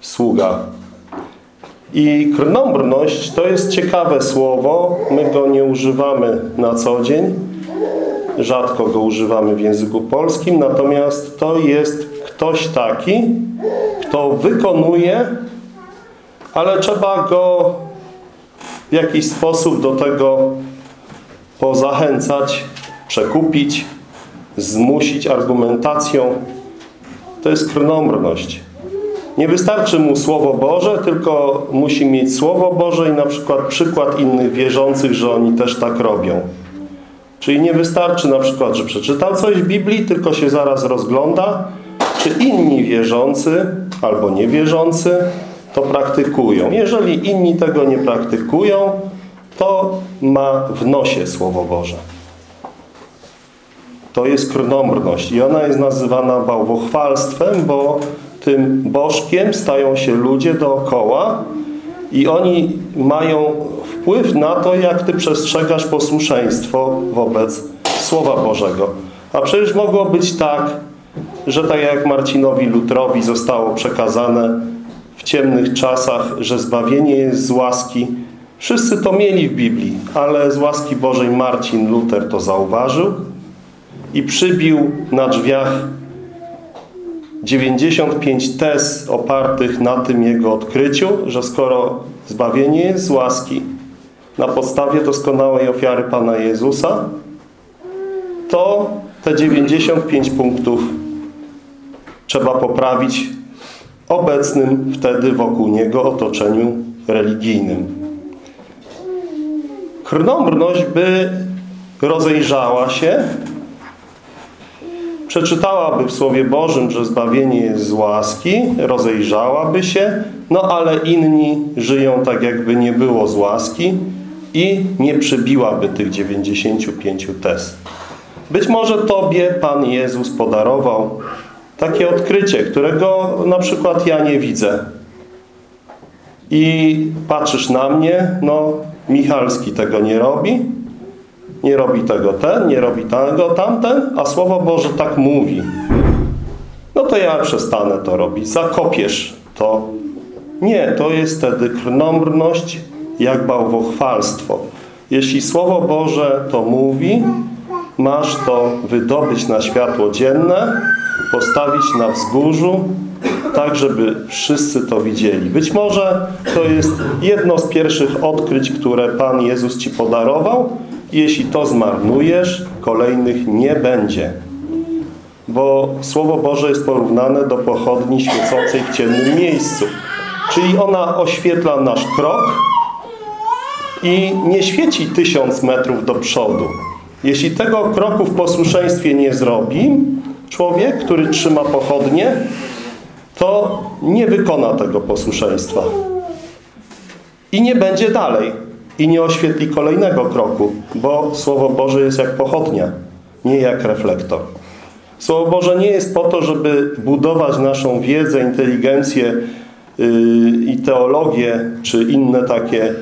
sługa. I krnąbrność to jest ciekawe słowo. My go nie używamy na co dzień. Rzadko go używamy w języku polskim. Natomiast to jest ktoś taki, kto wykonuje, ale trzeba go w jakiś sposób do tego pozachęcać, przekupić, zmusić argumentacją. To jest krnąbrność. Nie wystarczy mu Słowo Boże, tylko musi mieć Słowo Boże i na przykład przykład innych wierzących, że oni też tak robią. Czyli nie wystarczy na przykład, że przeczytał coś w Biblii, tylko się zaraz rozgląda, czy inni wierzący albo niewierzący to praktykują. Jeżeli inni tego nie praktykują, to ma w nosie Słowo Boże. To jest krnąbrność i ona jest nazywana bałwochwalstwem, bo tym bożkiem stają się ludzie dookoła i oni mają wpływ na to, jak Ty przestrzegasz posłuszeństwo wobec Słowa Bożego. A przecież mogło być tak, że tak jak Marcinowi Lutrowi zostało przekazane w ciemnych czasach, że zbawienie jest z łaski. Wszyscy to mieli w Biblii, ale z łaski Bożej Marcin Luther to zauważył i przybił na drzwiach 95 tez opartych na tym jego odkryciu, że skoro zbawienie jest z łaski na podstawie doskonałej ofiary Pana Jezusa, to te 95 punktów trzeba poprawić obecnym wtedy wokół niego otoczeniu religijnym. Krnomrność by rozejrzała się, przeczytałaby w Słowie Bożym, że zbawienie jest z łaski, rozejrzałaby się, no ale inni żyją tak jakby nie było z łaski i nie przybiłaby tych 95 tez. Być może Tobie Pan Jezus podarował takie odkrycie, którego na przykład ja nie widzę. I patrzysz na mnie, no Michalski tego nie robi, nie robi tego ten, nie robi tego tamten, a Słowo Boże tak mówi. No to ja przestanę to robić. Zakopiesz to. Nie, to jest wtedy krnomrność jak bałwochwalstwo. Jeśli Słowo Boże to mówi, masz to wydobyć na światło dzienne, postawić na wzgórzu, tak żeby wszyscy to widzieli. Być może to jest jedno z pierwszych odkryć, które Pan Jezus Ci podarował. Jeśli to zmarnujesz, kolejnych nie będzie. Bo Słowo Boże jest porównane do pochodni świecącej w ciemnym miejscu. Czyli ona oświetla nasz krok i nie świeci tysiąc metrów do przodu. Jeśli tego kroku w posłuszeństwie nie zrobi, człowiek, który trzyma pochodnie, to nie wykona tego posłuszeństwa. I nie będzie dalej. I nie oświetli kolejnego kroku, bo Słowo Boże jest jak pochodnia, nie jak reflektor. Słowo Boże nie jest po to, żeby budować naszą wiedzę, inteligencję yy, i teologię, czy inne takie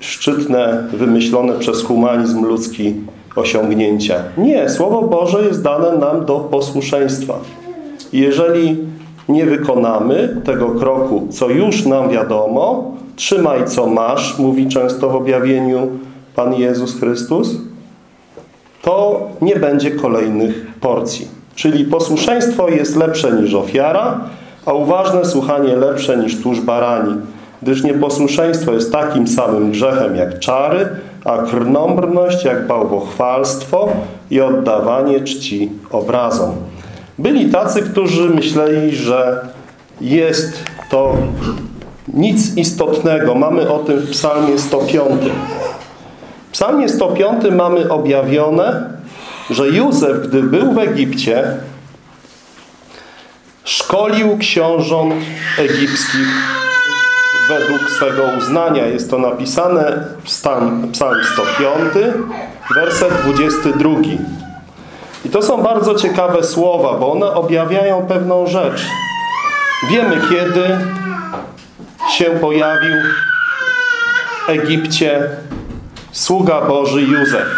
szczytne, wymyślone przez humanizm ludzki osiągnięcia. Nie, Słowo Boże jest dane nam do posłuszeństwa. Jeżeli nie wykonamy tego kroku, co już nam wiadomo, trzymaj co masz, mówi często w objawieniu Pan Jezus Chrystus, to nie będzie kolejnych porcji. Czyli posłuszeństwo jest lepsze niż ofiara, a uważne słuchanie lepsze niż tuż barani. Gdyż nieposłuszeństwo jest takim samym grzechem jak czary, a krnomrność jak bałwochwalstwo i oddawanie czci obrazom. Byli tacy, którzy myśleli, że jest to nic istotnego. Mamy o tym w psalmie 105. W psalmie 105 mamy objawione, że Józef, gdy był w Egipcie, szkolił książąt egipskich według swego uznania. Jest to napisane w Psalm 105, werset 22. I to są bardzo ciekawe słowa, bo one objawiają pewną rzecz. Wiemy, kiedy się pojawił w Egipcie sługa Boży Józef.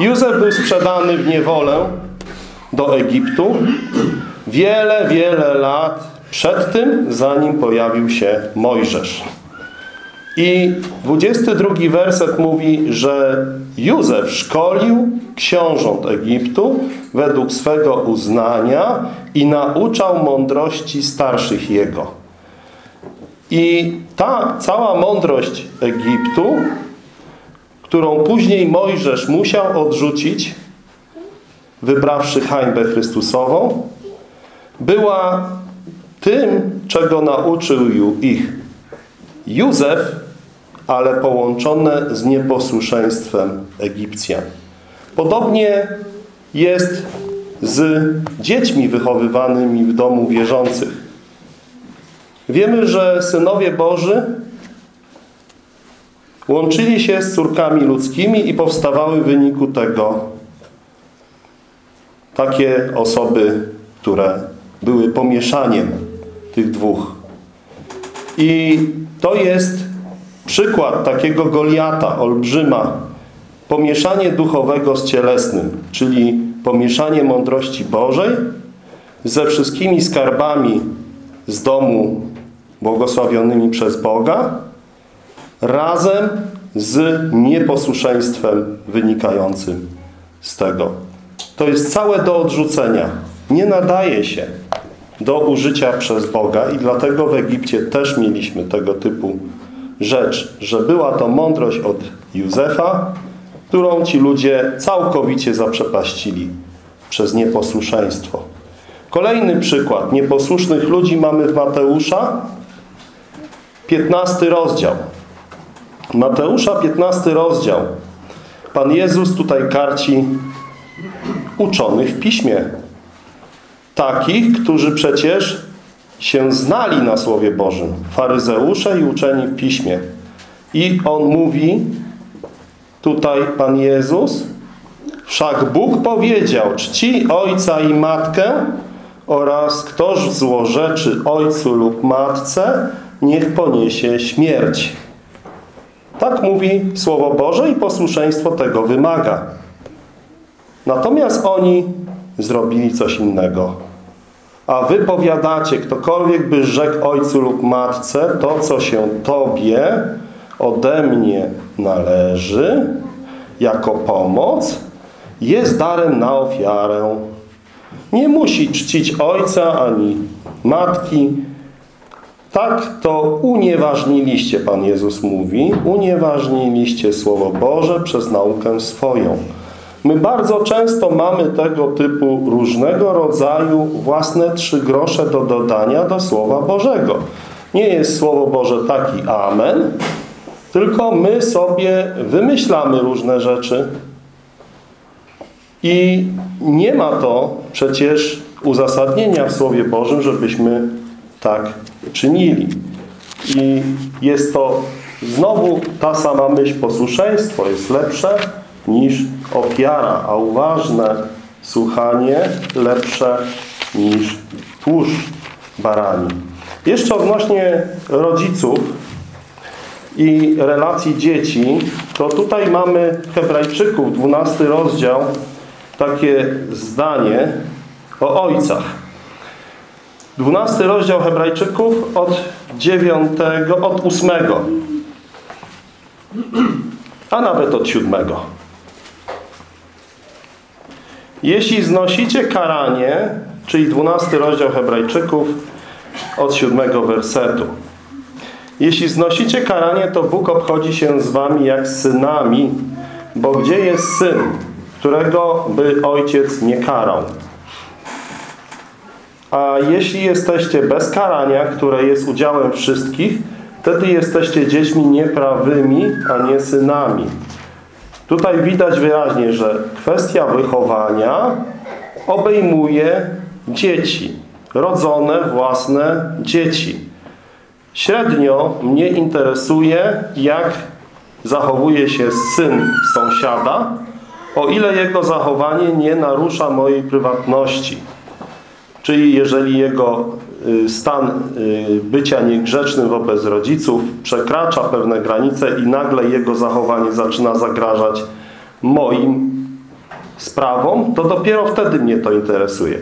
Józef był sprzedany w niewolę do Egiptu wiele, wiele lat przed tym, zanim pojawił się Mojżesz. I 22 werset mówi, że Józef szkolił książąt Egiptu według swego uznania i nauczał mądrości starszych jego. I ta cała mądrość Egiptu, którą później Mojżesz musiał odrzucić, wybrawszy hańbę Chrystusową, była tym, czego nauczył ich Józef, ale połączone z nieposłuszeństwem Egipcjan. Podobnie jest z dziećmi wychowywanymi w domu wierzących. Wiemy, że synowie Boży łączyli się z córkami ludzkimi i powstawały w wyniku tego takie osoby, które były pomieszaniem tych dwóch. I to jest Przykład takiego Goliata, olbrzyma, pomieszanie duchowego z cielesnym, czyli pomieszanie mądrości Bożej ze wszystkimi skarbami z domu błogosławionymi przez Boga, razem z nieposłuszeństwem wynikającym z tego. To jest całe do odrzucenia. Nie nadaje się do użycia przez Boga i dlatego w Egipcie też mieliśmy tego typu rzecz, że była to mądrość od Józefa, którą ci ludzie całkowicie zaprzepaścili przez nieposłuszeństwo. Kolejny przykład nieposłusznych ludzi mamy w Mateusza, 15 rozdział. Mateusza, 15 rozdział. Pan Jezus tutaj karci uczonych w piśmie. Takich, którzy przecież się znali na Słowie Bożym. Faryzeusze i uczeni w piśmie. I On mówi, tutaj Pan Jezus, wszak Bóg powiedział, czci ojca i matkę oraz ktoż złorzeczy ojcu lub matce, niech poniesie śmierć. Tak mówi Słowo Boże i posłuszeństwo tego wymaga. Natomiast oni zrobili coś innego. A wy powiadacie, ktokolwiek by rzekł ojcu lub matce, to co się tobie ode mnie należy, jako pomoc, jest darem na ofiarę. Nie musi czcić ojca ani matki. Tak to unieważniliście, Pan Jezus mówi, unieważniliście Słowo Boże przez naukę swoją. My bardzo często mamy tego typu różnego rodzaju własne trzy grosze do dodania do Słowa Bożego. Nie jest Słowo Boże taki amen, tylko my sobie wymyślamy różne rzeczy i nie ma to przecież uzasadnienia w Słowie Bożym, żebyśmy tak czynili. I jest to znowu ta sama myśl, posłuszeństwo jest lepsze niż ofiara, a uważne słuchanie lepsze niż tłuszcz barani. Jeszcze odnośnie rodziców i relacji dzieci, to tutaj mamy Hebrajczyków, 12 rozdział, takie zdanie o ojcach. 12 rozdział Hebrajczyków od 9, od 8, a nawet od 7. Jeśli znosicie karanie, czyli 12 rozdział Hebrajczyków od 7 wersetu. Jeśli znosicie karanie, to Bóg obchodzi się z wami jak z synami, bo gdzie jest syn, którego by ojciec nie karał? A jeśli jesteście bez karania, które jest udziałem wszystkich, wtedy jesteście dziećmi nieprawymi, a nie synami. Tutaj widać wyraźnie, że kwestia wychowania obejmuje dzieci, rodzone własne dzieci. Średnio mnie interesuje, jak zachowuje się syn sąsiada, o ile jego zachowanie nie narusza mojej prywatności. Czyli jeżeli jego y, stan y, bycia niegrzecznym wobec rodziców przekracza pewne granice i nagle jego zachowanie zaczyna zagrażać moim sprawom, to dopiero wtedy mnie to interesuje.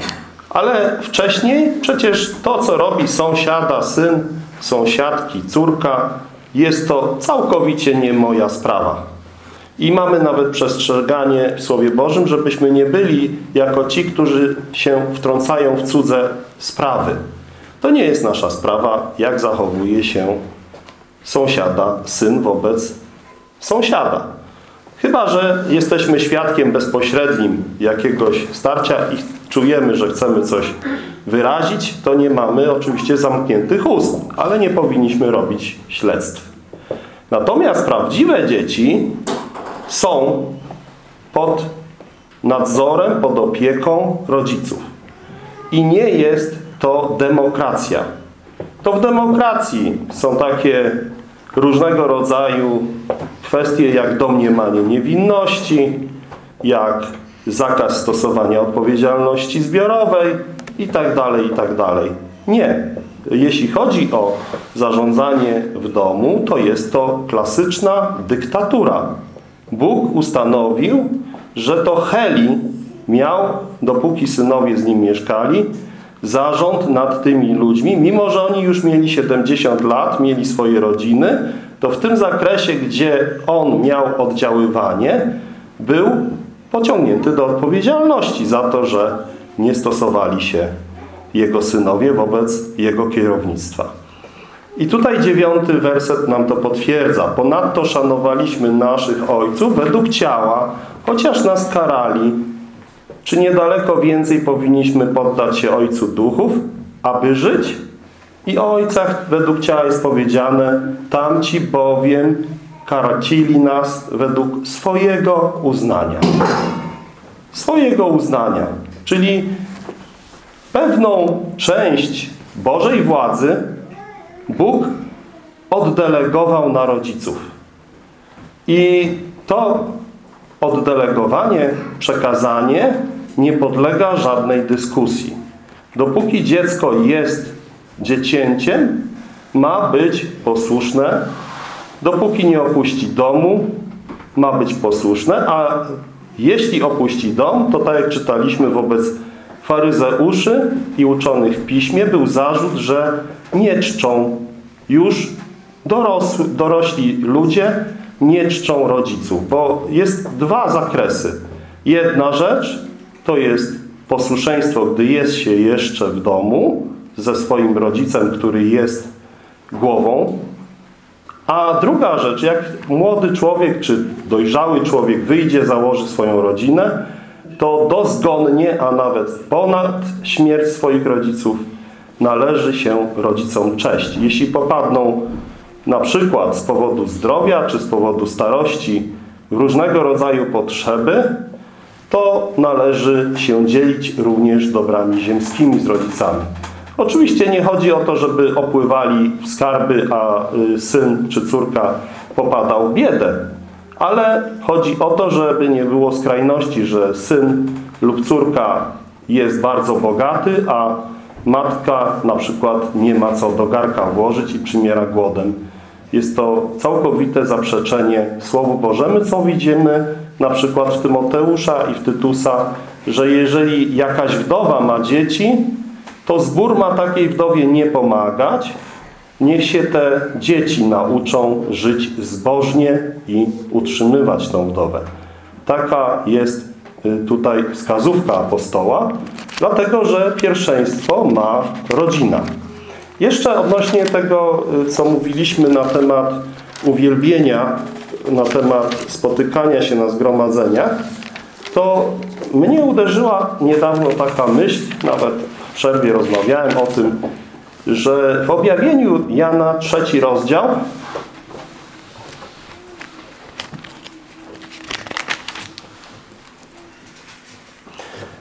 Ale wcześniej przecież to, co robi sąsiada, syn, sąsiadki, córka, jest to całkowicie nie moja sprawa. I mamy nawet przestrzeganie w Słowie Bożym, żebyśmy nie byli jako ci, którzy się wtrącają w cudze sprawy. To nie jest nasza sprawa, jak zachowuje się sąsiada, syn wobec sąsiada. Chyba, że jesteśmy świadkiem bezpośrednim jakiegoś starcia i czujemy, że chcemy coś wyrazić, to nie mamy oczywiście zamkniętych ust, ale nie powinniśmy robić śledztw. Natomiast prawdziwe dzieci są pod nadzorem, pod opieką rodziców. I nie jest to demokracja. To w demokracji są takie różnego rodzaju kwestie jak domniemanie niewinności, jak zakaz stosowania odpowiedzialności zbiorowej i tak dalej, i tak. Nie. jeśli chodzi o zarządzanie w domu, to jest to klasyczna dyktatura. Bóg ustanowił, że to Heli miał, dopóki synowie z nim mieszkali, zarząd nad tymi ludźmi, mimo że oni już mieli 70 lat, mieli swoje rodziny, to w tym zakresie, gdzie on miał oddziaływanie, był pociągnięty do odpowiedzialności za to, że nie stosowali się jego synowie wobec jego kierownictwa. I tutaj dziewiąty werset nam to potwierdza. Ponadto szanowaliśmy naszych ojców według ciała, chociaż nas karali. Czy niedaleko więcej powinniśmy poddać się Ojcu Duchów, aby żyć? I o ojcach według ciała jest powiedziane, tamci bowiem karcili nas według swojego uznania. Swojego uznania. Czyli pewną część Bożej władzy Bóg oddelegował na rodziców. I to oddelegowanie, przekazanie nie podlega żadnej dyskusji. Dopóki dziecko jest dziecięciem, ma być posłuszne. Dopóki nie opuści domu, ma być posłuszne, a jeśli opuści dom, to tak jak czytaliśmy wobec faryzeuszy i uczonych w piśmie, był zarzut, że nie czczą już dorosły, dorośli ludzie, nie czczą rodziców, bo jest dwa zakresy. Jedna rzecz to jest posłuszeństwo, gdy jest się jeszcze w domu ze swoim rodzicem, który jest głową. A druga rzecz, jak młody człowiek czy dojrzały człowiek wyjdzie, założy swoją rodzinę, to dozgonnie, a nawet ponad śmierć swoich rodziców należy się rodzicom cześć. Jeśli popadną na przykład z powodu zdrowia czy z powodu starości różnego rodzaju potrzeby, to należy się dzielić również dobrami ziemskimi z rodzicami. Oczywiście nie chodzi o to, żeby opływali skarby, a y, syn czy córka popadał w biedę. Ale chodzi o to, żeby nie było skrajności, że syn lub córka jest bardzo bogaty, a matka na przykład nie ma co do garka włożyć i przymiera głodem. Jest to całkowite zaprzeczenie Słowu Bożemu, co widzimy na przykład w Tymoteusza i w Tytusa, że jeżeli jakaś wdowa ma dzieci, to zbór ma takiej wdowie nie pomagać. Niech się te dzieci nauczą żyć zbożnie i utrzymywać tą wdowę. Taka jest y, tutaj wskazówka apostoła, dlatego że pierwszeństwo ma rodzina. Jeszcze odnośnie tego, y, co mówiliśmy na temat uwielbienia, na temat spotykania się na zgromadzeniach, to mnie uderzyła niedawno taka myśl, nawet w przerwie rozmawiałem o tym, że w objawieniu Jana trzeci rozdział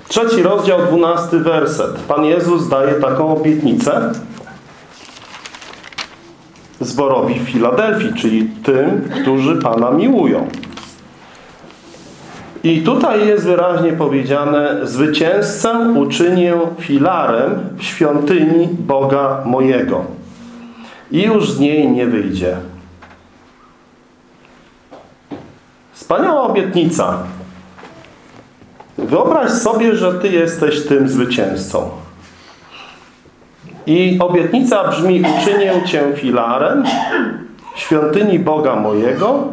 trzeci rozdział, dwunasty werset. Pan Jezus daje taką obietnicę zborowi w Filadelfii, czyli tym, którzy Pana miłują. I tutaj jest wyraźnie powiedziane, zwycięzcę uczynię filarem w świątyni Boga mojego i już z niej nie wyjdzie. Wspaniała obietnica. Wyobraź sobie, że Ty jesteś tym zwycięzcą. I obietnica brzmi, uczynię Cię filarem świątyni Boga mojego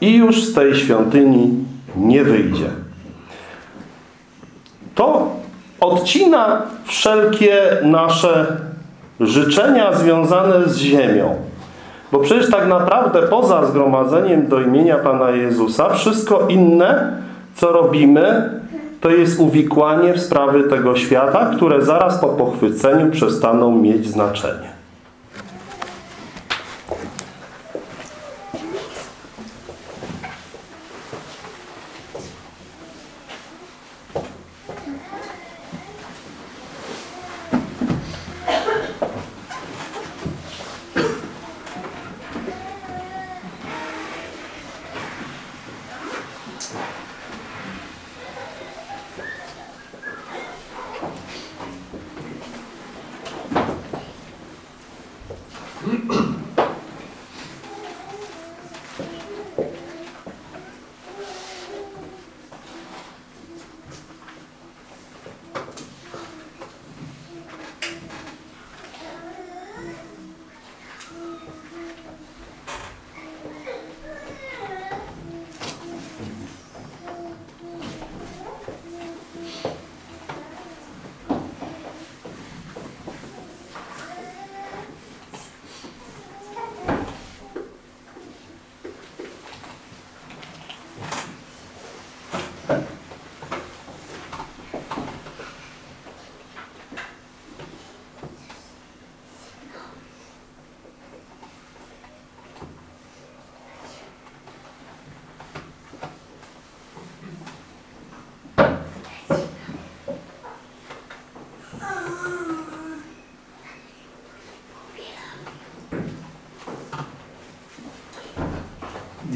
i już z tej świątyni nie wyjdzie. To odcina wszelkie nasze życzenia związane z ziemią. Bo przecież tak naprawdę poza zgromadzeniem do imienia Pana Jezusa, wszystko inne, co robimy, to jest uwikłanie w sprawy tego świata, które zaraz po pochwyceniu przestaną mieć znaczenie.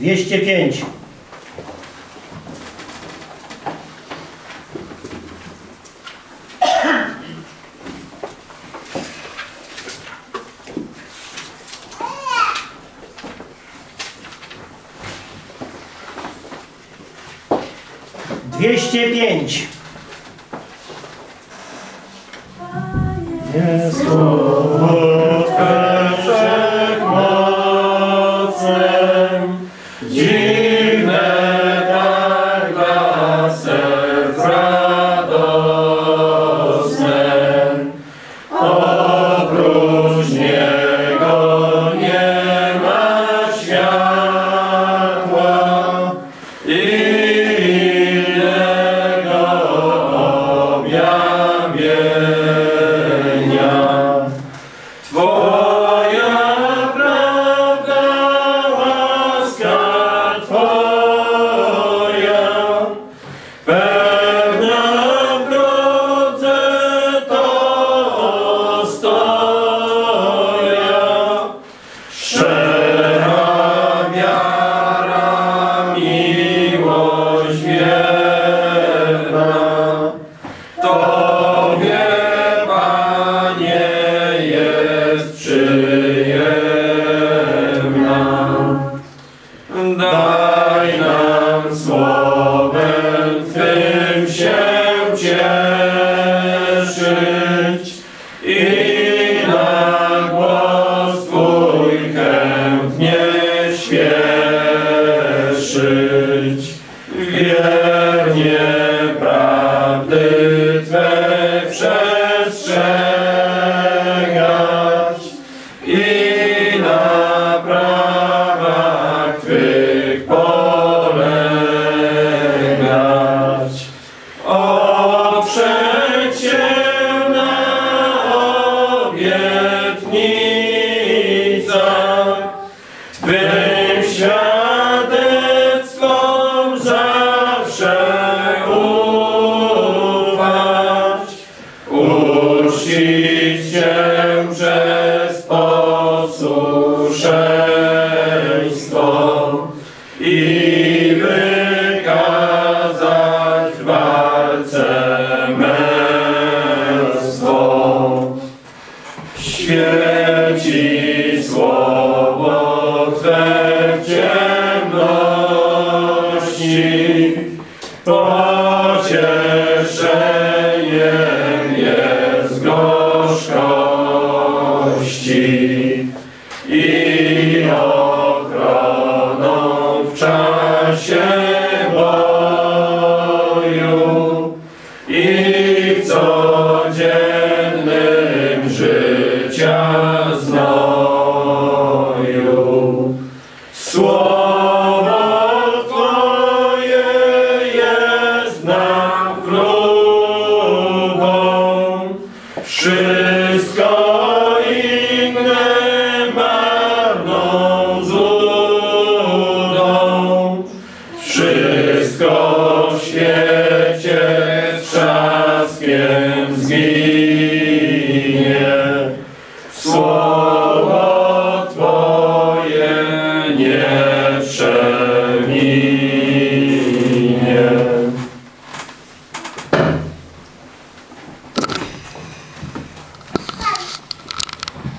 205 Twe